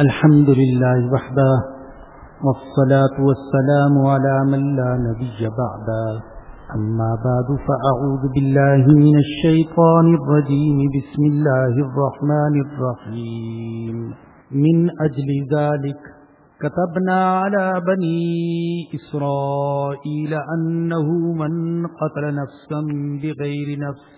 الحمد لله وحده، والصلاة والسلام على من لا نبي بعده. أما بعد، فأعوذ بالله من الشيطان الرجيم. بسم الله الرحمن الرحيم. من أجل ذلك، كتبنا على بني إسرائيل أنه من قتل نفسا بغير نفس.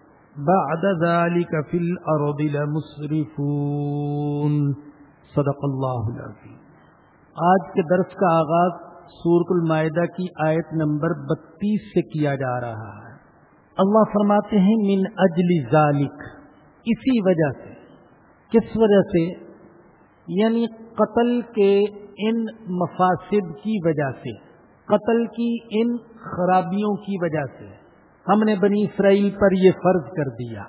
بعد ذلك في الارض لمسرفون. صدق اللہ العظیم. آج کے درس کا آغاز سورت المائدہ کی آیت نمبر بتیس سے کیا جا رہا ہے. اللہ فرماتے ہیں، من اجل ذالک اسی وجہ سے. کس وجہ سے؟ یعنی قتل کے ان مفاسد کی وجہ سے. قتل کی ان خرابیوں کی وجہ سے. ہم نے بنی اسرائیل پر یہ فرض کر دیا۔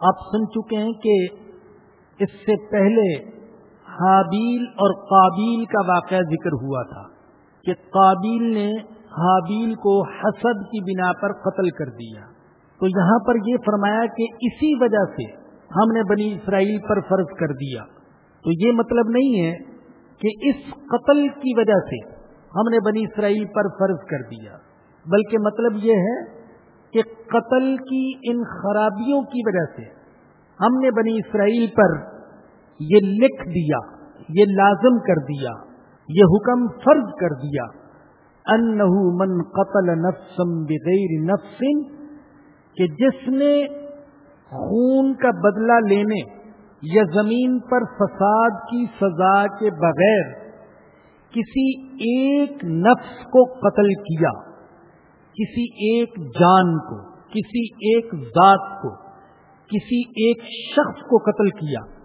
آپ سن چکے ہیں کہ اس سے پہلے حابیل اور قابیل کا واقعہ ذکر ہوا تھا کہ قابیل نے حابیل کو حسد کی بنا پر قتل کر دیا۔ تو یہاں پر یہ فرمایا کہ اسی وجہ سے ہم نے بنی اسرائیل پر فرض کر دیا۔ تو یہ مطلب نہیں ہے کہ اس قتل کی وجہ سے ہم نے بنی اسرائیل پر فرض کر دیا، بلکہ مطلب یہ ہے کہ قتل کی ان خرابیوں کی وجہ سے ہم نے بنی اسرائیل پر یہ لکھ دیا، یہ لازم کر دیا، یہ حکم فرض کر دیا، انہو من قتل نفسم بغیر نفس، کہ جس نے خون کا بدلہ لینے یا زمین پر فساد کی سزا کے بغیر کسی ایک نفس کو قتل کیا۔ کسی ایک جان کو، کسی ایک ذات کو، کسی ایک شخص کو قتل کیا۔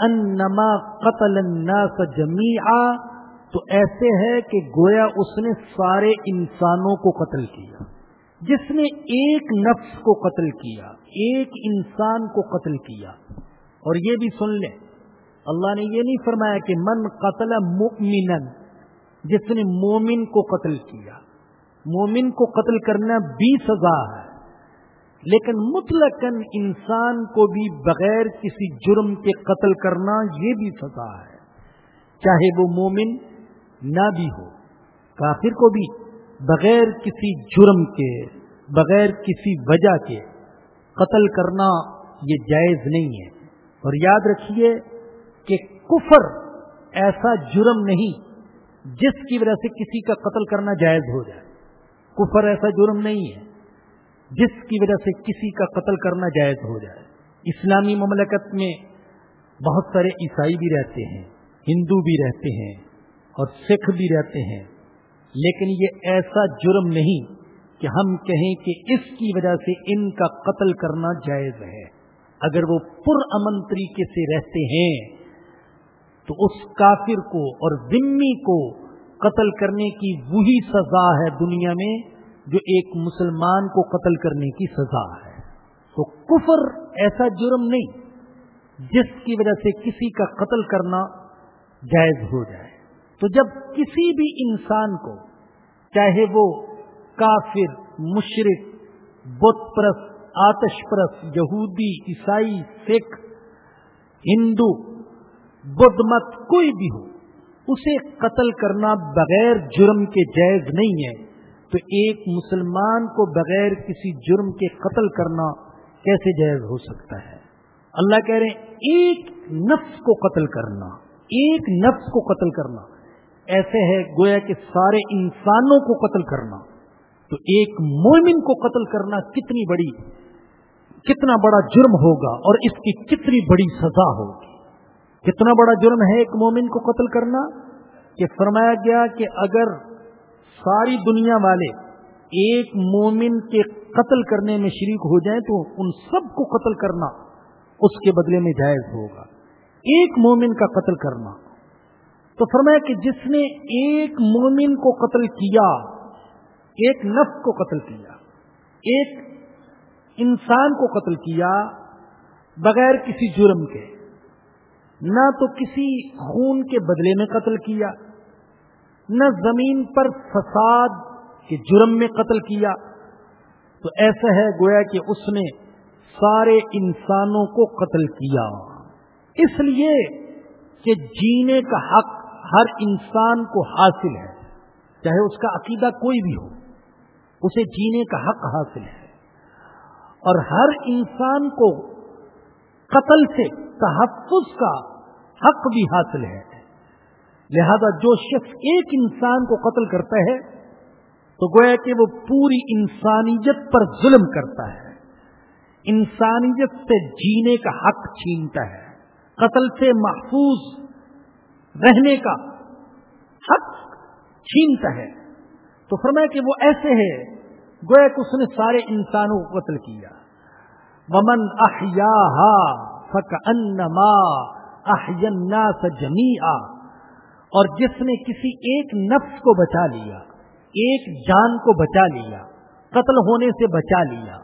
انما قتل الناس جميعا، تو ایسے ہے کہ گویا اس نے سارے انسانوں کو قتل کیا۔ جس نے ایک نفس کو قتل کیا، ایک انسان کو قتل کیا۔ اور یہ بھی سن لیں، اللہ نے یہ نہیں فرمایا کہ من قتل مؤمنا، جس نے مومن کو قتل کیا۔ مومن کو قتل کرنا بھی سزا ہے۔ لیکن مطلق انسان کو بھی بغیر کسی جرم کے قتل کرنا یہ بھی سزا ہے۔ چاہے وہ مومن نہ بھی ہو، کافر کو بھی بغیر کسی جرم کے، بغیر کسی وجہ کے قتل کرنا یہ جائز نہیں ہے۔ اور یاد رکھیے کہ کفر ایسا جرم نہیں جس کی وجہ سے کسی کا قتل کرنا جائز ہو جائے۔ کفر ایسا جرم نہیں ہے جس کی وجہ سے کسی کا قتل کرنا جائز ہو جائے۔ اسلامی مملکت میں بہت سارے عیسائی بھی رہتے ہیں، ہندو بھی رہتے ہیں اور سکھ بھی رہتے ہیں۔ لیکن یہ ایسا جرم نہیں کہ ہم کہیں کہ اس کی وجہ سے ان کا قتل کرنا جائز ہے۔ اگر وہ پر امن طریقے سے رہتے ہیں تو اس کافر کو اور ذمی کو قتل کرنے کی وہی سزا ہے دنیا میں جو ایک مسلمان کو قتل کرنے کی سزا ہے۔ تو کفر ایسا جرم نہیں جس کی وجہ سے کسی کا قتل کرنا جائز ہو جائے۔ تو جب کسی بھی انسان کو چاہے وہ کافر مشرق بت پرست، آتش پرست، یہودی، عیسائی، سکھ، ہندو، بدھ مت، کوئی بھی ہو اسے قتل کرنا بغیر جرم کے جائز نہیں ہے۔ تو ایک مسلمان کو بغیر کسی جرم کے قتل کرنا کیسے جائز ہو سکتا ہے؟ اللہ کہہ رہے ہیں، ایک نفس کو قتل کرنا، ایک نفس کو قتل کرنا۔ ایسے ہے گویا کہ سارے انسانوں کو قتل کرنا۔ تو ایک مومن کو قتل کرنا کتنی بڑی، کتنا بڑا جرم ہوگا اور اس کی کتنی بڑی سزا ہوگی۔ کتنا بڑا جرم ہے ایک مومن کو قتل کرنا کہ فرمایا گیا کہ اگر ساری دنیا والے ایک مومن کے قتل کرنے میں شریک ہو جائیں تو ان سب کو قتل کرنا اس کے بدلے میں جائز ہوگا۔ ایک مومن کا قتل کرنا۔ تو فرمایا کہ جس نے ایک مومن کو قتل کیا، ایک نفس کو قتل کیا، ایک انسان کو قتل کیا، بغیر کسی جرم کے نہ تو کسی خون کے بدلے میں قتل کیا، نہ زمین پر فساد کے جرم میں قتل کیا۔ تو ایسا ہے گویا کہ اس نے سارے انسانوں کو قتل کیا۔ اس لیے کہ جینے کا حق ہر انسان کو حاصل ہے، چاہے اس کا عقیدہ کوئی بھی ہو، اسے جینے کا حق حاصل ہے۔ اور ہر انسان کو قتل سے تحفظ کا حق بھی حاصل ہے۔ لہذا جو شخص ایک انسان کو قتل کرتا ہے، تو گویا کہ وہ پوری انسانیت پر ظلم کرتا ہے۔ انسانیت سے جینے کا حق چھینتا ہے۔ قتل سے محفوظ رہنے کا حق چھینتا ہے۔ تو فرمایا کہ وہ ایسے ہے گویا کہ اس نے سارے انسانوں کو قتل کیا۔ ومن احیا فک انما الناس جميعا اور جس نے کسی ایک نفس کو بچا لیا، ایک جان کو بچا لیا، قتل ہونے سے بچا لیا،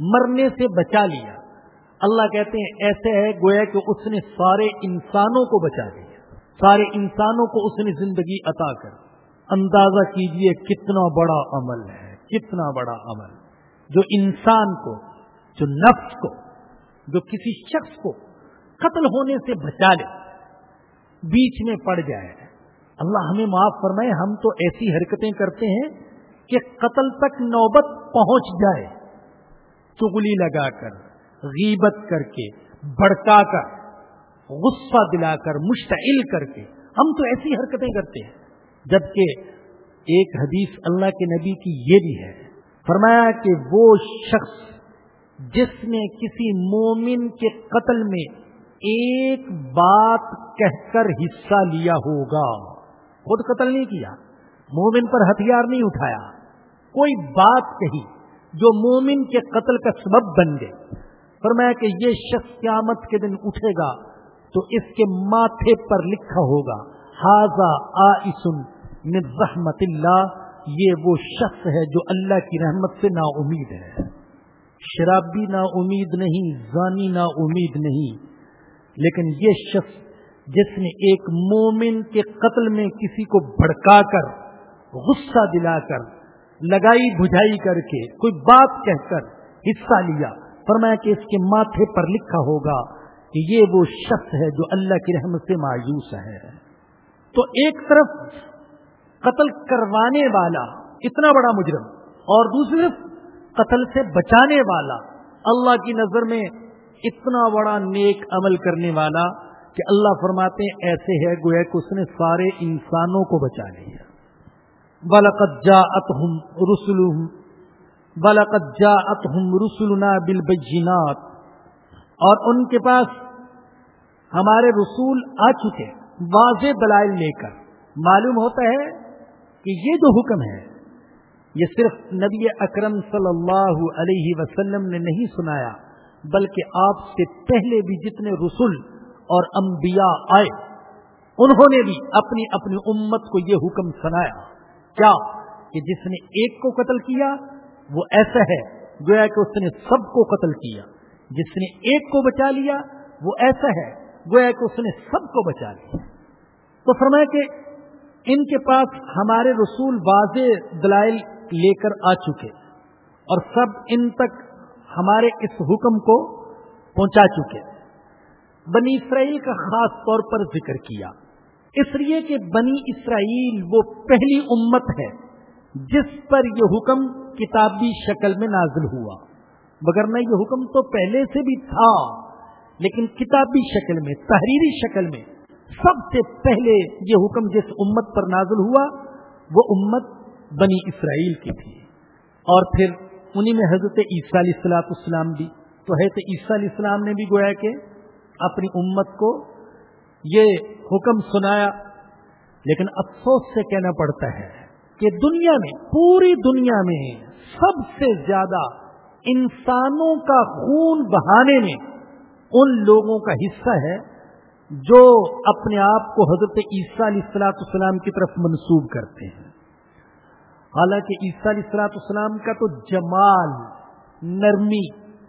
مرنے سے بچا لیا۔ اللہ کہتے ہیں، ایسے ہے گویا کہ اس نے سارے انسانوں کو بچا لیا۔ سارے انسانوں کو اس نے زندگی عطا کر۔ اندازہ کیجیے کتنا بڑا عمل ہے، کتنا بڑا عمل۔ جو انسان کو جو نفس کو، جو کسی شخص کو قتل ہونے سے بچا لے، بیچ میں پڑ جائے۔ اللہ ہمیں معاف فرمائے، ہم تو ایسی حرکتیں کرتے ہیں کہ قتل تک نوبت پہنچ جائے۔ چگلی لگا کر، غیبت کر کے بڑکا کر، غصہ دلا کر، مشتعل کر کے ہم تو ایسی حرکتیں کرتے ہیں۔ جبکہ ایک حدیث اللہ کے نبی کی یہ بھی ہے۔ فرمایا کہ وہ شخص جس نے کسی مومن کے قتل میں ایک بات کہہ کر حصہ لیا ہوگا۔ خود قتل نہیں کیا، مومن پر ہتھیار نہیں اٹھایا۔ کوئی بات کہی جو مومن کے قتل کا سبب بن گئے۔ فرمایا کہ یہ شخص قیامت کے دن اٹھے گا تو اس کے ماتھے پر لکھا ہوگا ہاضا آئسن من رحمت اللہ یہ وہ شخص ہے جو اللہ کی رحمت سے نا امید ہے۔ شرابی نا امید نہیں، زانی نا امید نہیں۔ لیکن یہ شخص جس نے ایک مومن کے قتل میں کسی کو بھڑکا کر، غصہ دلا کر، لگائی بجھائی کر کے کوئی بات کہہ کر حصہ لیا، فرمایا کہ اس کے ماتھے پر لکھا ہوگا کہ یہ وہ شخص ہے جو اللہ کی رحمت سے مایوس ہے۔ تو ایک طرف قتل کروانے والا اتنا بڑا مجرم اور دوسری طرف قتل سے بچانے والا، اللہ کی نظر میں اتنا بڑا نیک عمل کرنے والا کہ اللہ فرماتے ہیں، ایسے ہے گویا کہ اس نے سارے انسانوں کو بچا لیا۔ بلقت جا ات ہم رسول بلقت جا ات ہم رسولنا بالبینات اور ان کے پاس ہمارے رسول آ چکے، واضح دلائل لے کر۔ معلوم ہوتا ہے کہ یہ جو حکم ہے یہ صرف نبی اکرم صلی اللہ علیہ وسلم نے نہیں سنایا، بلکہ آپ سے پہلے بھی جتنے رسول اور انبیاء آئے، انہوں نے بھی اپنی اپنی امت کو یہ حکم سنایا۔ کیا کہ جس نے ایک کو قتل کیا، وہ ایسا ہے گویا کہ اس نے سب کو قتل کیا۔ جس نے ایک کو بچا لیا، وہ ایسا ہے گویا کہ اس نے سب کو بچا لیا۔ تو فرمایا کہ ان کے پاس ہمارے رسول واضح دلائل لے کر آ چکے اور سب ان تک ہمارے اس حکم کو پہنچا چکے۔ بنی اسرائیل کا خاص طور پر ذکر کیا۔ اس لیے کہ بنی اسرائیل وہ پہلی امت ہے جس پر یہ حکم کتابی شکل میں نازل ہوا۔ مگر نہ یہ حکم تو پہلے سے بھی تھا، لیکن کتابی شکل میں، تحریری شکل میں سب سے پہلے یہ حکم جس امت پر نازل ہوا، وہ امت بنی اسرائیل کی تھی۔ اور پھر انہی میں حضرت عیسیٰ علیہ السلاط اسلام بھی۔ تو حضرت عیسیٰ علیہ السلام نے بھی گویا کہ اپنی امت کو یہ حکم سنایا۔ لیکن افسوس سے کہنا پڑتا ہے کہ دنیا میں، پوری دنیا میں سب سے زیادہ انسانوں کا خون بہانے میں ان لوگوں کا حصہ ہے جو اپنے آپ کو حضرت عیسیٰ علیہ السلاط اسلام کی طرف منسوب کرتے ہیں۔ حالانکہ عیسیٰ علیہ السلاط اسلام کا تو جمال، نرمی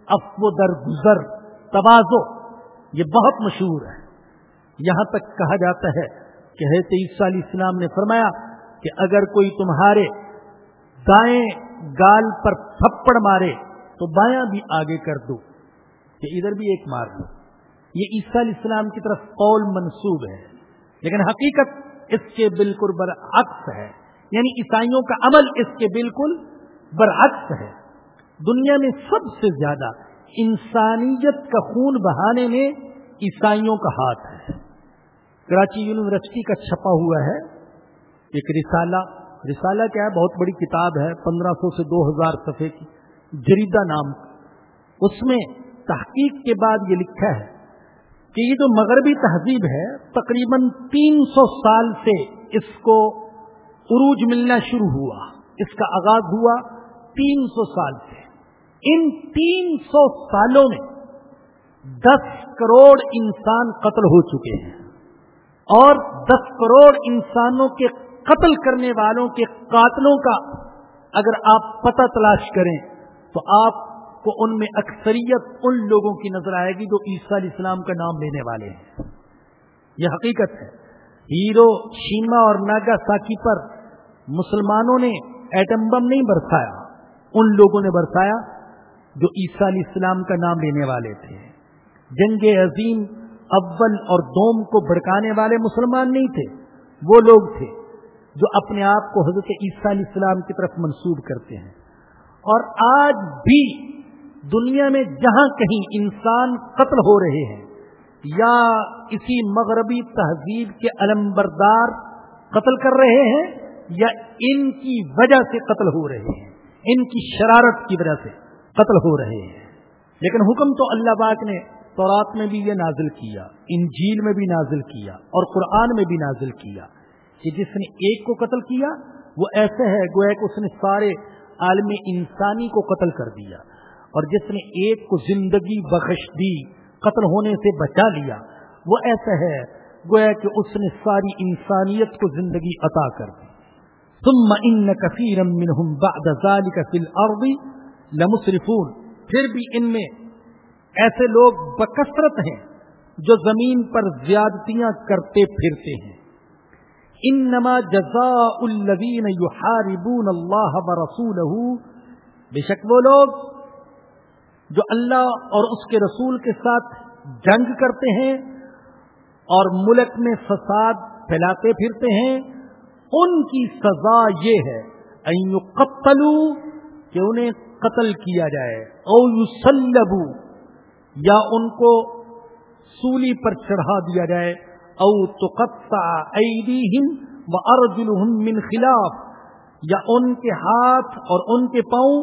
افو در گزر توازو یہ بہت مشہور ہے۔ یہاں تک کہا جاتا ہے کہ حضرت عیسیٰ علیہ السلام نے فرمایا کہ اگر کوئی تمہارے دائیں گال پر تھپڑ مارے تو بایاں بھی آگے کر دو، کہ ادھر بھی ایک مار دو۔ یہ عیسیٰ علیہ السلام کی طرف قول منسوب ہے، لیکن حقیقت اس کے بالکل برعکس ہے۔ یعنی عیسائیوں کا عمل اس کے بالکل برعکس ہے۔ دنیا میں سب سے زیادہ انسانیت کا خون بہانے میں عیسائیوں کا ہاتھ ہے۔ کراچی یونیورسٹی کا چھپا ہوا ہے۔ ایک رسالہ رسالہ کیا ہے؟ بہت بڑی کتاب ہے، پندرہ سو سے دو ہزار صفحے کی۔ جریدہ نام۔ اس میں تحقیق کے بعد یہ لکھا ہے کہ یہ جو مغربی تہذیب ہے، تقریباً تین سو سال سے اس کو عروج ملنا شروع ہوا۔ اس کا آغاز ہوا تین سو سال سے۔ ان تین سو سالوں میں دس کروڑ انسان قتل ہو چکے ہیں۔ اور دس کروڑ انسانوں کے قتل کرنے والوں کے قاتلوں کا اگر آپ پتہ تلاش کریں تو آپ کو ان میں اکثریت ان لوگوں کی نظر آئے گی جو عیسیٰ علیہ السلام کا نام لینے والے ہیں۔ یہ حقیقت ہے۔ ہیرو شیما اور ناگا ساکی پر مسلمانوں نے ایٹم بم نہیں برسایا، ان لوگوں نے برسایا جو عیسیٰ علیہ السلام کا نام لینے والے تھے۔ جنگ عظیم اول اور دوم کو بھڑکانے والے مسلمان نہیں تھے، وہ لوگ تھے جو اپنے آپ کو حضرت عیسیٰ علیہ السلام کی طرف منسوب کرتے ہیں۔ اور آج بھی دنیا میں جہاں کہیں انسان قتل ہو رہے ہیں، یا کسی مغربی تہذیب کے علم بردار قتل کر رہے ہیں یا ان کی وجہ سے قتل ہو رہے ہیں، ان کی شرارت کی وجہ سے قتل ہو رہے ہیں۔ لیکن حکم تو اللہ باغ نے تورات میں بھی یہ نازل کیا، انجیل میں بھی نازل کیا اور قرآن میں بھی نازل کیا کہ جس نے ایک کو قتل کیا، وہ ایسے ہے گویا کہ اس نے سارے عالم انسانی کو قتل کر دیا اور جس نے ایک کو زندگی بخش دی، قتل ہونے سے بچا لیا، وہ ایسا ہے گویا کہ اس نے ساری انسانیت کو زندگی عطا کر دی۔ ثم ان كثيرا منهم بعد ذلك في الارض لمسرفون پھر بھی ان میں ایسے لوگ بکثرت ہیں جو زمین پر زیادتیاں کرتے پھرتے ہیں. انما جزاء الذين يحاربون الله ورسوله. بے شک وہ لوگ جو اللہ اور اس کے رسول کے ساتھ جنگ کرتے ہیں اور ملک میں فساد پھیلاتے پھرتے ہیں ان کی سزا یہ ہے قتلو کہ انہیں قتل کیا جائے، او یو یا ان کو سولی پر چڑھا دیا جائے، او تو من خلاف، یا ان کے ہاتھ اور ان کے پاؤں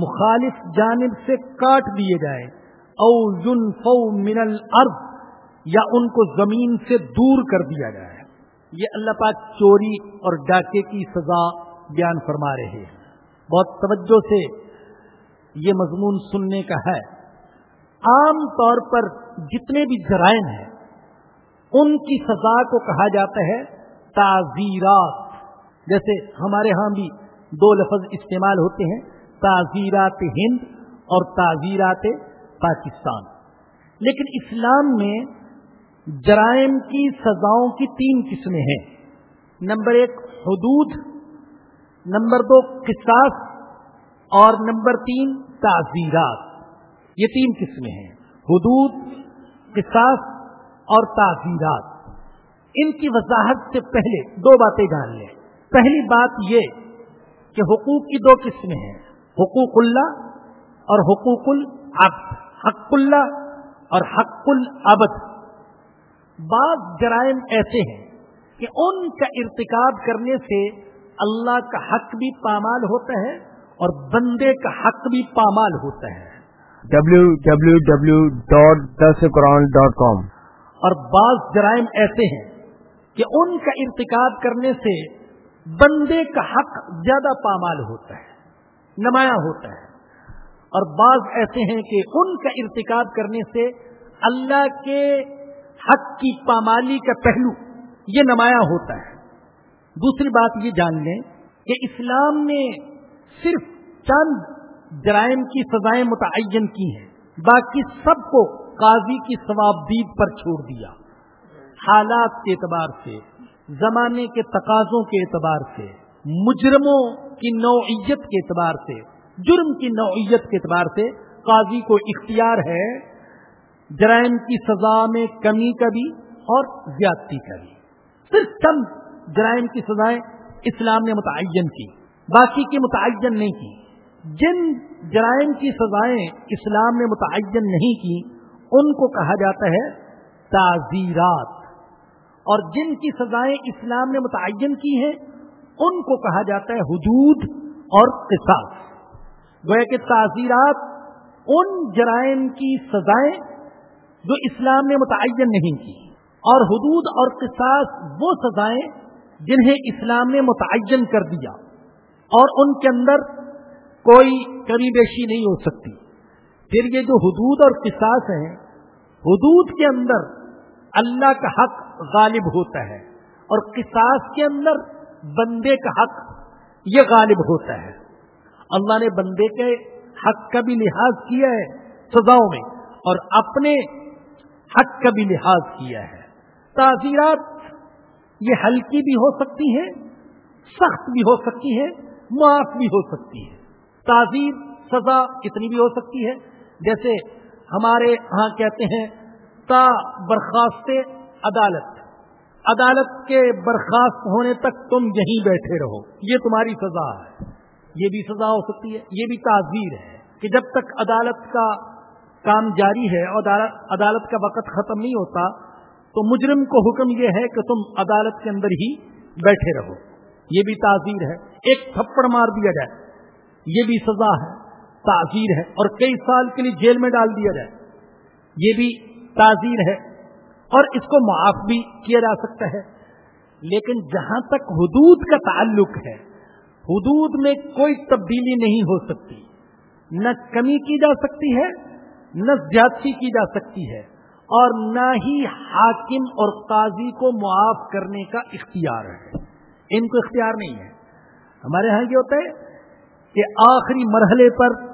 مخالف جانب سے کاٹ دیے جائیں او فو من الارض، یا ان کو زمین سے دور کر دیا جائے۔ یہ اللہ پاک چوری اور ڈاکے کی سزا بیان فرما رہے ہیں۔ بہت توجہ سے یہ مضمون سننے کا ہے۔ عام طور پر جتنے بھی جرائم ہیں، ان کی سزا کو کہا جاتا ہے تعزیرات۔ جیسے ہمارے ہاں بھی دو لفظ استعمال ہوتے ہیں، تعزیرات ہند اور تعزیرات پاکستان۔ لیکن اسلام میں جرائم کی سزاؤں کی تین قسمیں ہیں۔ نمبر ایک، حدود۔ نمبر دو، قصاص۔ اور نمبر تین، تعزیرات۔ یہ تین قسمیں ہیں۔ حدود، قصاص اور تعزیرات۔ ان کی وضاحت سے پہلے دو باتیں جان لیں۔ پہلی بات یہ کہ حقوق کی دو قسمیں ہیں، حقوق اللہ اور حقوق العبد۔ حق اللہ اور حق العبد۔ بعض جرائم ایسے ہیں کہ ان کا ارتکاب کرنے سے اللہ کا حق بھی پامال ہوتا ہے اور بندے کا حق بھی پامال ہوتا ہے۔ ڈبلو اور بعض جرائم ایسے ہیں کہ ان کا ارتکاب کرنے سے بندے کا حق زیادہ پامال ہوتا ہے نمایاں ہوتا ہے۔ اور بعض ایسے ہیں کہ ان کا ارتکاب کرنے سے اللہ کے حق کی پامالی کا پہلو یہ نمایاں ہوتا ہے۔ دوسری بات یہ جان لیں کہ اسلام نے صرف چند جرائم کی سزائیں متعین کی ہیں، باقی سب کو قاضی کی ثوابدید پر چھوڑ دیا۔ حالات کے اعتبار سے، زمانے کے تقاضوں کے اعتبار سے، مجرموں کی نوعیت کے اعتبار سے، جرم کی نوعیت کے اعتبار سے قاضی کو اختیار ہے جرائم کی سزا میں کمی کا بھی اور زیادتی کا بھی صرف چند جرائم کی سزائیں اسلام نے متعین کی، باقی کی متعین نہیں کی۔ جن جرائم کی سزائیں اسلام نے متعین نہیں کی، ان کو کہا جاتا ہے تعزیرات۔ اور جن کی سزائیں اسلام نے متعین کی ہیں، ان کو کہا جاتا ہے حدود اور قصاص۔ گویا کہ تعزیرات ان جرائم کی سزائیں جو اسلام نے متعین نہیں کی۔ اور حدود اور قصاص وہ سزائیں جنہیں اسلام نے متعین کر دیا۔ اور ان کے اندر کوئی کمی بیشی نہیں ہو سکتی۔ پھر یہ جو حدود اور قصاص ہیں، حدود کے اندر اللہ کا حق غالب ہوتا ہے۔ اور قصاص کے اندر بندے کا حق یہ غالب ہوتا ہے۔ اللہ نے بندے کے حق کا بھی لحاظ کیا ہے سزاؤں میں۔ اور اپنے حق کا بھی لحاظ کیا ہے۔ تعزیرات یہ ہلکی بھی ہو سکتی ہیں، سخت بھی ہو سکتی ہے معاف بھی ہو سکتی ہے تعزیر سزا اتنی بھی ہو سکتی ہے، جیسے ہمارے ہاں کہتے ہیں، تا برخاست عدالت۔ عدالت کے برخاست ہونے تک تم یہیں بیٹھے رہو۔ یہ تمہاری سزا ہے۔ یہ بھی سزا ہو سکتی ہے، یہ بھی تعزیر ہے کہ جب تک عدالت کا کام جاری ہے اور عدالت کا وقت ختم نہیں ہوتا، تو مجرم کو حکم یہ ہے کہ تم عدالت کے اندر ہی بیٹھے رہو۔ یہ بھی تعزیر ہے۔ ایک تھپڑ مار دیا جائے۔ یہ بھی سزا ہے۔ تعزیر ہے۔ اور کئی سال کے لیے جیل میں ڈال دیا جائے۔ یہ بھی تعزیر ہے۔ اور اس کو معاف بھی کیا جا سکتا ہے۔ لیکن جہاں تک حدود کا تعلق ہے، حدود میں کوئی تبدیلی نہیں ہو سکتی۔ نہ کمی کی جا سکتی ہے نہ زیادتی کی جا سکتی ہے اور نہ ہی حاکم اور قاضی کو معاف کرنے کا اختیار ہے۔ ان کو اختیار نہیں ہے۔ ہمارے ہاں یہ ہوتا ہے کہ آخری مرحلے پر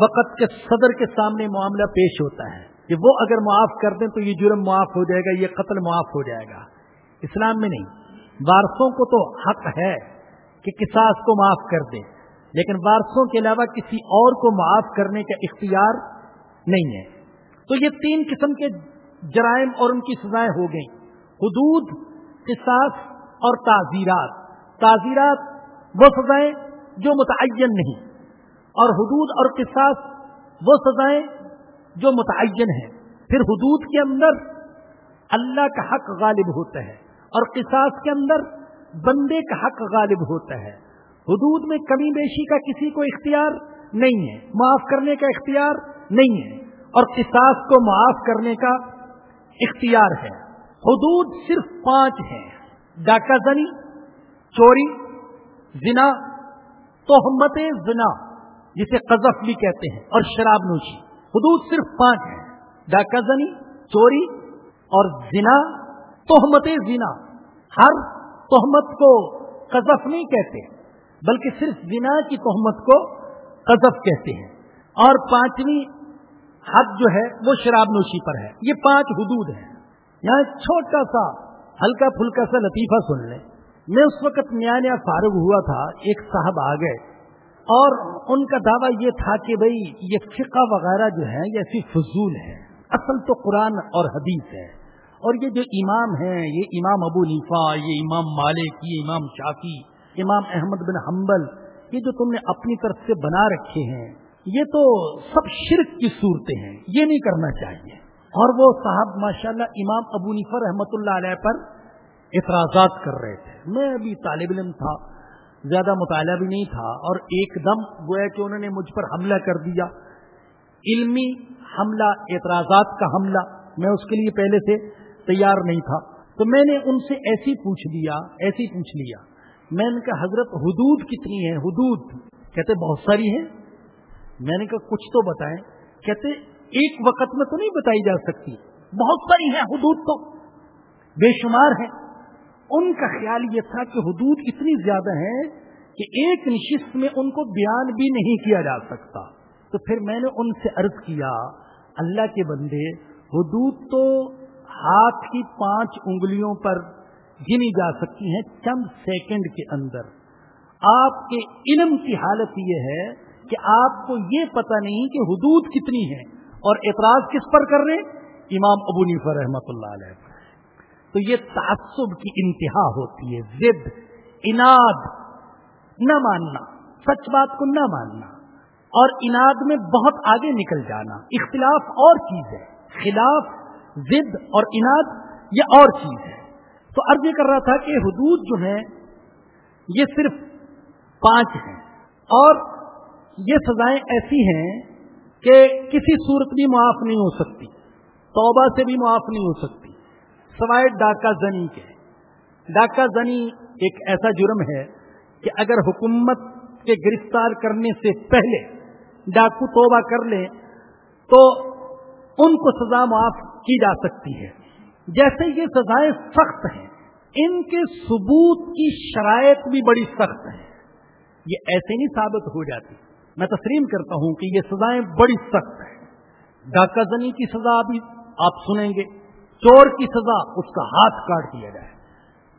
وقت کے صدر کے سامنے معاملہ پیش ہوتا ہے کہ وہ اگر معاف کر دیں تو یہ جرم معاف ہو جائے گا، یہ قتل معاف ہو جائے گا۔ اسلام میں نہیں۔ وارسوں کو تو حق ہے کہ کساس کو معاف کر دیں، لیکن وارسوں کے علاوہ کسی اور کو معاف کرنے کا اختیار نہیں ہے۔ تو یہ تین قسم کے جرائم اور ان کی سزائیں ہو گئیں۔ حدود، قصاص اور تعزیرات۔ تعزیرات وہ سزائیں جو متعین نہیں۔ اور حدود اور قصاص وہ سزائیں جو متعین ہیں۔ پھر حدود کے اندر اللہ کا حق غالب ہوتا ہے اور قصاص کے اندر بندے کا حق غالب ہوتا ہے۔ حدود میں کمی بیشی کا کسی کو اختیار نہیں ہے۔ معاف کرنے کا اختیار نہیں ہے اور قصاص کو معاف کرنے کا اختیار ہے۔ حدود صرف پانچ ہیں۔ ڈاکہ زنی چوری، زنا توہمت زنا، جسے قذف بھی کہتے ہیں، اور شراب نوشی۔ حدود صرف پانچ ہیں۔ ڈاکہ زنی چوری اور زنا توہمت زنا۔ ہر تہمت کو قذف نہیں کہتے، بلکہ صرف زنا کی تہمت کو قذف کہتے ہیں۔ اور پانچویں حد جو ہے وہ شراب نوشی پر ہے۔ یہ پانچ حدود ہیں۔ یہاں چھوٹا سا، ہلکا پھلکا سا لطیفہ سن لیں۔ میں اس وقت نیا نیا فارغ ہوا تھا، ایک صاحب آ گئے۔ اور ان کا دعویٰ یہ تھا کہ بھئی یہ فقہ وغیرہ جو ہے یہ ایسی فضول ہے اصل تو قرآن اور حدیث ہے اور یہ جو امام ہیں، یہ امام ابو نیفا، یہ امام مالک، یہ امام شافی امام احمد بن حنبل، یہ جو تم نے اپنی طرف سے بنا رکھے ہیں یہ تو سب شرک کی صورتیں ہیں، یہ نہیں کرنا چاہیے۔ اور وہ صاحب ماشاءاللہ امام ابو نیفا رحمۃ اللہ علیہ پر اعتراضات کر رہے تھے۔ میں ابھی طالب علم تھا، زیادہ مطالعہ بھی نہیں تھا، اور ایک دم گویا کہ انہوں نے مجھ پر حملہ کر دیا۔ علمی حملہ، اعتراضات کا حملہ، میں اس کے لیے پہلے سے تیار نہیں تھا۔ تو میں نے ان سے ایسی پوچھ لیا، ایسی پوچھ لیا۔ میں نے کہا، حضرت حدود کتنی ہے حدود کہتے بہت ساری ہیں۔ میں نے کہا، کچھ تو بتائیں۔ کہتے، ایک وقت میں تو نہیں بتائی جا سکتی۔ بہت ساری ہیں، حدود تو۔ بے شمار ہیں۔ ان کا خیال یہ تھا کہ حدود اتنی زیادہ ہیں کہ ایک نشست میں ان کو بیان بھی نہیں کیا جا سکتا۔ تو پھر میں نے ان سے عرض کیا، اللہ کے بندے، حدود تو ہاتھ کی پانچ انگلیوں پر گنی جا سکتی ہیں چند سیکنڈ کے اندر۔ آپ کے علم کی حالت یہ ہے کہ آپ کو یہ پتہ نہیں کہ حدود کتنی ہے اور اعتراض کس پر کر رہے امام ابو نیفر رحمت اللہ علیہ۔ تو یہ تعصب کی انتہا ہوتی ہے، ضد، اناد، نہ ماننا، سچ بات کو نہ ماننا۔ اور اناد میں بہت آگے نکل جانا۔ اختلاف اور چیز ہے۔ خلاف، ضد اور اناد، یہ اور چیز ہے۔ تو عرض یہ کر رہا تھا کہ حدود جو ہیں، یہ صرف پانچ ہیں۔ اور یہ سزائیں ایسی ہیں کہ کسی صورت بھی معاف نہیں ہو سکتی، توبہ سے بھی معاف نہیں ہو سکتی۔ سوائے ڈاکہ زنی کے۔ ڈاکہ زنی ایک ایسا جرم ہے کہ اگر حکومت کے گرفتار کرنے سے پہلے ڈاکو توبہ کر لیں تو ان کو سزا معاف کی جا سکتی ہے۔ جیسے یہ سزائیں سخت ہیں، ان کے ثبوت کی شرائط بھی بڑی سخت ہیں۔ یہ ایسے نہیں ثابت ہو جاتی۔ میں تسلیم کرتا ہوں کہ یہ سزائیں بڑی سخت ہیں۔ ڈاکہ زنی کی سزا بھی آپ سنیں گے، چور کی سزا اس کا ہاتھ کاٹ دیا جائے۔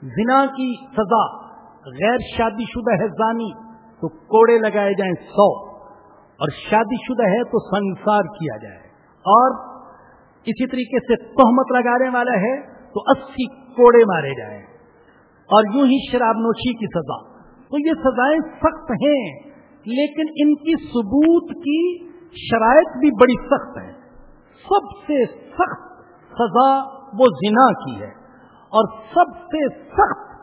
زنا کی سزا غیر شادی شدہ ہے زانی تو کوڑے لگائے جائیں سو، اور شادی شدہ ہے تو سنسار کیا جائے۔ اور اسی طریقے سے تہمت لگانے والا ہے تو اسی کوڑے مارے جائیں۔ اور یوں ہی شراب نوشی کی سزا۔ تو یہ سزائیں سخت ہیں۔ لیکن ان کی ثبوت کی شرائط بھی بڑی سخت ہے سب سے سخت سزا وہ زنا کی ہے۔ اور سب سے سخت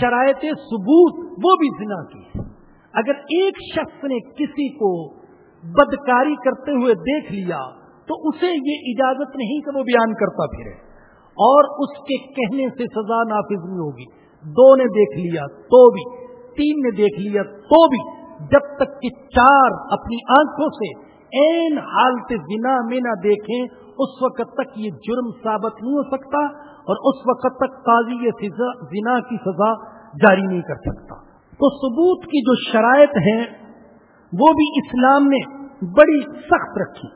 شرائط ثبوت وہ بھی زنا کی ہے۔ اگر ایک شخص نے کسی کو بدکاری کرتے ہوئے دیکھ لیا تو اسے یہ اجازت نہیں کہ وہ بیان کرتا پھرے۔ اور اس کے کہنے سے سزا نافذ نہیں ہوگی۔ دو نے دیکھ لیا تو بھی، تین نے دیکھ لیا تو بھی۔ جب تک کہ چار اپنی آنکھوں سے این حالت زنا میں نہ دیکھیں، اس وقت تک یہ جرم ثابت نہیں ہو سکتا اور اس وقت تک قاضی یہ زنا کی سزا جاری نہیں کر سکتا۔ تو ثبوت کی جو شرائط ہیں، وہ بھی اسلام نے بڑی سخت رکھی۔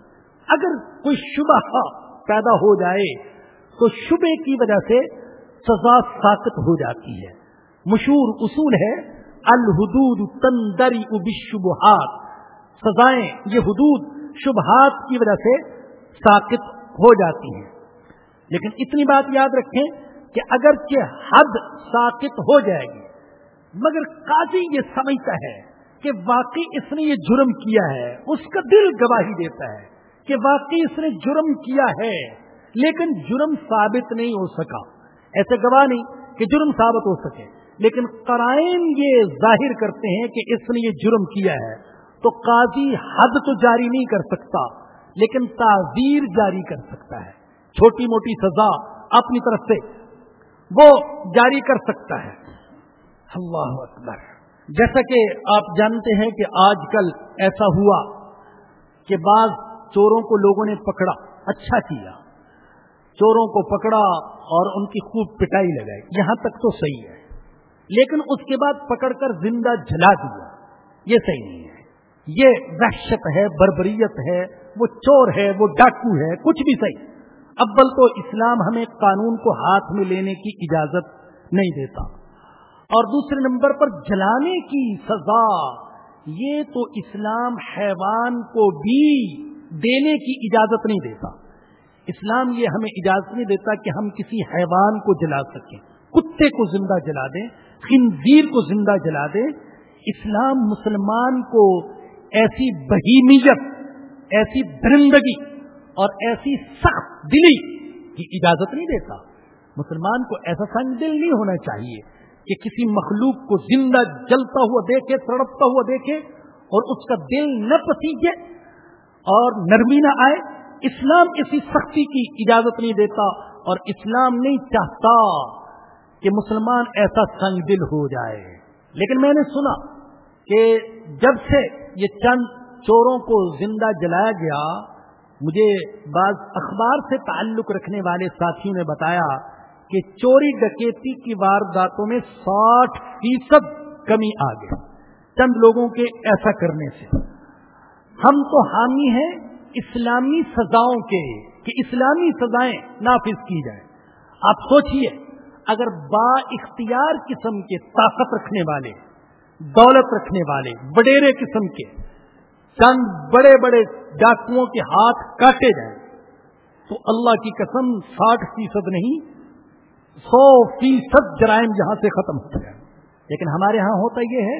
اگر کوئی شبہ پیدا ہو جائے، تو شبے کی وجہ سے سزا ساکت ہو جاتی ہے۔ مشہور اصول ہے الحدود تندری ابشبہات سزائیں یہ حدود شبہات کی وجہ سے ساکت ہو جاتی ہیں۔ لیکن اتنی بات یاد رکھیں کہ اگر کہ حد ساکت ہو جائے گی، مگر قاضی یہ سمجھتا ہے کہ واقعی اس نے یہ جرم کیا ہے۔ اس کا دل گواہی دیتا ہے کہ واقعی اس نے جرم کیا ہے، لیکن جرم ثابت نہیں ہو سکا۔ ایسے گواہ نہیں کہ جرم ثابت ہو سکے۔ لیکن قرائن یہ ظاہر کرتے ہیں کہ اس نے یہ جرم کیا ہے۔ تو قاضی حد تو جاری نہیں کر سکتا، لیکن تعزیر جاری کر سکتا ہے۔ چھوٹی موٹی سزا اپنی طرف سے وہ جاری کر سکتا ہے۔ اللہ اکبر۔ جیسا کہ آپ جانتے ہیں کہ آج کل ایسا ہوا کہ بعض چوروں کو لوگوں نے پکڑا اچھا کیا۔ چوروں کو پکڑا اور ان کی خوب پٹائی لگائی۔ یہاں تک تو صحیح ہے۔ لیکن اس کے بعد پکڑ کر زندہ جلا دیا۔ یہ صحیح نہیں ہے۔ یہ وحشت ہے، بربریت ہے، وہ چور ہے، وہ ڈاکو ہے، کچھ بھی صحیح۔ ابل تو اسلام ہمیں قانون کو ہاتھ میں لینے کی اجازت نہیں دیتا۔ اور دوسرے نمبر پر جلانے کی سزا، یہ تو اسلام حیوان کو بھی دینے کی اجازت نہیں دیتا۔ اسلام یہ ہمیں اجازت نہیں دیتا کہ ہم کسی حیوان کو جلا سکیں۔ کتے کو زندہ جلا دیں۔ خنزیر کو زندہ جلا دیں اسلام مسلمان کو ایسی بہیمیت، ایسی درندگی اور ایسی سخت دلی کی اجازت نہیں دیتا۔ مسلمان کو ایسا سنگ دل نہیں ہونا چاہیے کہ کسی مخلوق کو زندہ جلتا ہوا دیکھے، تڑپتا ہوا دیکھے اور اس کا دل نہ پسیجے اور نرمی نہ آئے۔ اسلام کسی سختی کی اجازت نہیں دیتا اور اسلام نہیں چاہتا۔ کہ مسلمان ایسا سنگ دل ہو جائے۔ لیکن میں نے سنا کہ جب سے یہ چند چوروں کو زندہ جلایا گیا، مجھے بعض اخبار سے تعلق رکھنے والے ساتھیوں نے بتایا کہ چوری ڈکیتی کی وارداتوں میں ساٹھ فیصد کمی آ گئی۔ چند لوگوں کے ایسا کرنے سے۔ ہم تو حامی ہیں اسلامی سزاؤں کے کہ اسلامی سزائیں نافذ کی جائیں۔ آپ سوچئے اگر با اختیار قسم کے طاقت رکھنے والے، دولت رکھنے والے، وڈیرے قسم کے چند بڑے بڑے ڈاکوؤں کے ہاتھ کاٹے جائیں، تو اللہ کی قسم ساٹھ فیصد نہیں، سو فیصد جرائم یہاں سے ختم ہو گیا لیکن ہمارے ہاں ہوتا یہ ہے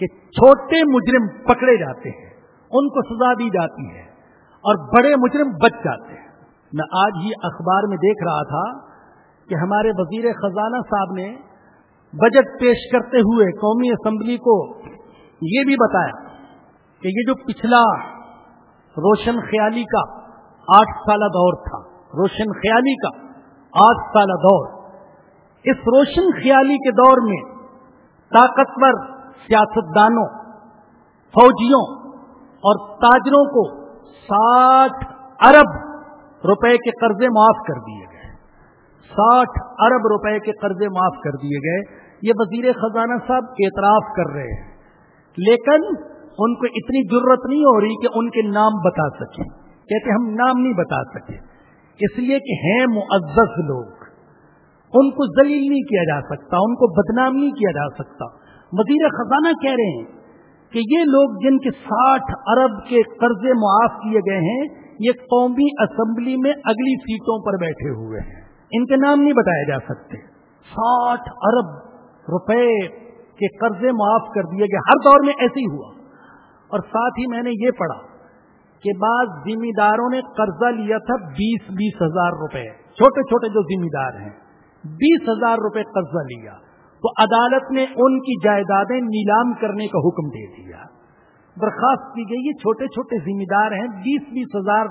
کہ چھوٹے مجرم پکڑے جاتے ہیں، ان کو سزا دی جاتی ہے اور بڑے مجرم بچ جاتے ہیں۔ میں آج ہی اخبار میں دیکھ رہا تھا کہ ہمارے وزیر خزانہ صاحب نے بجٹ پیش کرتے ہوئے قومی اسمبلی کو یہ بھی بتایا کہ یہ جو پچھلا روشن خیالی کا آٹھ سالہ دور تھا، روشن خیالی کا آٹھ سالہ دور، اس روشن خیالی کے دور میں طاقتور سیاستدانوں، فوجیوں اور تاجروں کو ساٹھ ارب روپے کے قرضے معاف کر دیے گئے۔ ساٹھ ارب روپے کے قرضے معاف کر دیے گئے۔ یہ وزیر خزانہ صاحب اعتراف کر رہے ہیں۔ لیکن ان کو اتنی ضرورت نہیں ہو رہی کہ ان کے نام بتا سکیں۔ کہتے ہم نام نہیں بتا سکے اس لیے کہ ہیں معزز لوگ۔ ان کو ذلیل نہیں کیا جا سکتا، ان کو بدنام نہیں کیا جا سکتا۔ وزیر خزانہ کہہ رہے ہیں کہ یہ لوگ جن کے ساٹھ ارب کے قرضے معاف کیے گئے ہیں، یہ قومی اسمبلی میں اگلی سیٹوں پر بیٹھے ہوئے ہیں۔ ان کے نام نہیں بتائے جا سکتے۔ ساٹھ ارب روپے کے قرضے معاف کر دیے گئے۔ ہر دور میں ایسے ہی ہوا۔ اور ساتھ ہی میں نے یہ پڑھا کہ بعض ذمہ داروں نے قرضہ لیا تھا بیس بیس ہزار روپے۔ چھوٹے چھوٹے جو ذمہ دار ہیں، بیس ہزار روپے قرضہ لیا۔ تو عدالت نے ان کی جائیدادیں نیلام کرنے کا حکم دے دیا۔ درخواست کی گئی، یہ چھوٹے چھوٹے ذمہ دار ہیں، بیس بیس ہزار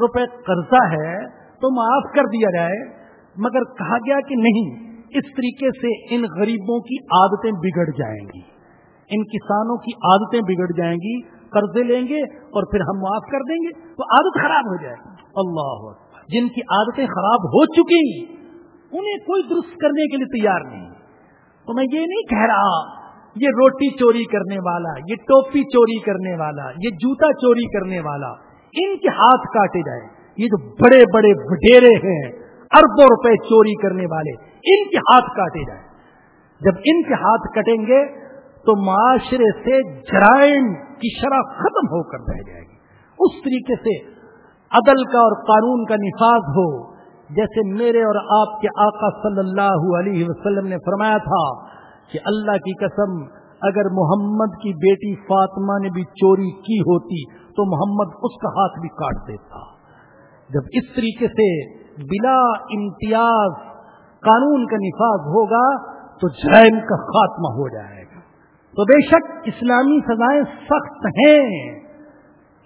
روپے قرضہ ہے۔ تو معاف کر دیا جائے۔ مگر کہا گیا کہ نہیں، اس طریقے سے ان غریبوں کی عادتیں بگڑ جائیں گی۔ ان کسانوں کی عادتیں بگڑ جائیں گی، قرضے لیں گے اور پھر ہم معاف کر دیں گے، تو عادت خراب ہو جائے گی۔ اللہ جن کی عادتیں خراب ہو چکی، انہیں کوئی درست کرنے کے لیے تیار نہیں۔ تو میں یہ نہیں کہہ رہا، یہ روٹی چوری کرنے والا، یہ ٹوپی چوری کرنے والا، یہ جوتا چوری کرنے والا، ان کے ہاتھ کاٹے جائے یہ جو بڑے بڑے وڈیرے ہیں، اربوں روپے چوری کرنے والے، ان کے ہاتھ کاٹے جائے جب ان کے ہاتھ کٹیں گے، تو معاشرے سے جرائم کی شرح ختم ہو کر رہ جائے گی۔ اس طریقے سے عدل کا اور قانون کا نفاذ ہو، جیسے میرے اور آپ کے آقا صلی اللہ علیہ وسلم نے فرمایا تھا کہ اللہ کی قسم، اگر محمد کی بیٹی فاطمہ نے بھی چوری کی ہوتی، تو محمد اس کا ہاتھ بھی کاٹ دیتا۔ جب اس طریقے سے بلا امتیاز قانون کا نفاذ ہوگا تو جرائم کا خاتمہ ہو جائے گا۔ تو بے شک اسلامی سزائیں سخت ہیں،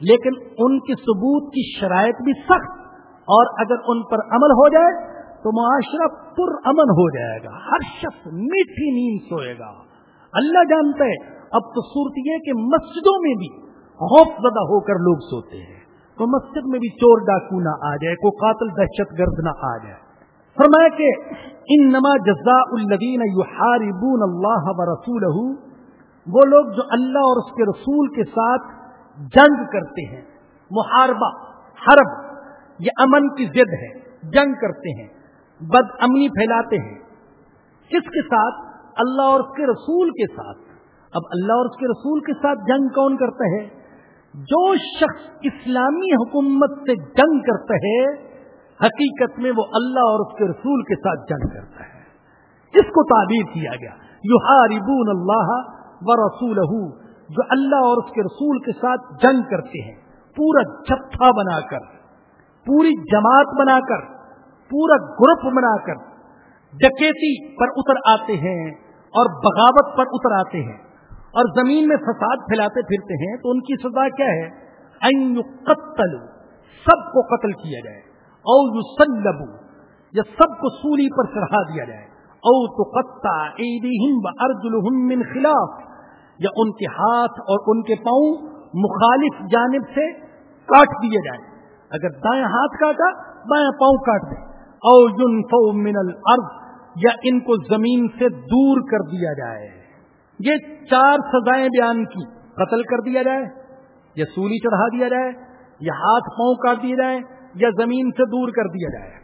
لیکن ان کے ثبوت کی شرائط بھی سخت۔ اور اگر ان پر عمل ہو جائے تو معاشرہ پر امن ہو جائے گا۔ ہر شخص میٹھی نیند سوئے گا۔ اللہ جانتے اب تو صورت یہ کہ مسجدوں میں بھی خوف زدہ ہو کر لوگ سوتے ہیں۔ تو مسجد میں بھی چور ڈاکو نہ آ جائے، کوئی قاتل دہشت گرد نہ آ جائے۔ فرمایا کہ ان نما جزا الدین یحاربون اللہ و رسول وہ لوگ جو اللہ اور اس کے رسول کے ساتھ جنگ کرتے ہیں، محاربہ، حرب، یہ امن کی ضد ہے، جنگ کرتے ہیں، بد امنی پھیلاتے ہیں۔ کس کے ساتھ؟ اللہ اور اس کے رسول کے ساتھ۔ اب اللہ اور اس کے رسول کے ساتھ جنگ کون کرتا ہے؟ جو شخص اسلامی حکومت سے جنگ کرتا ہے، حقیقت میں وہ اللہ اور اس کے رسول کے ساتھ جنگ کرتا ہے۔ اس کو تعبیر کیا گیا۔ یو ہاربون اللہ و رسول جو اللہ اور اس کے رسول کے ساتھ جنگ کرتے ہیں۔ پورا جتھا بنا کر، پوری جماعت بنا کر، پورا گروپ بنا کر، ڈکیتی پر اتر آتے ہیں اور بغاوت پر اتر آتے ہیں۔ اور زمین میں فساد پھیلاتے پھرتے ہیں، تو ان کی سزا کیا ہے؟ قتل سب کو قتل کیا جائے، او یو سلبو یا سب کو سولی پر چڑھا دیا جائے، او تو قطع من خلاف، یا ان کے ہاتھ اور ان کے پاؤں مخالف جانب سے کاٹ دیے جائیں۔ اگر دائیں ہاتھ کاٹا بائیں پاؤں کاٹ دیں۔ او یون من الارض، یا ان کو زمین سے دور کر دیا جائے۔ یہ چار سزائیں بیان کی۔ قتل کر دیا جائے، یا سولی چڑھا دیا جائے، یا ہاتھ پاؤں کاٹ دیا جائے یا زمین سے دور کر دیا جائے۔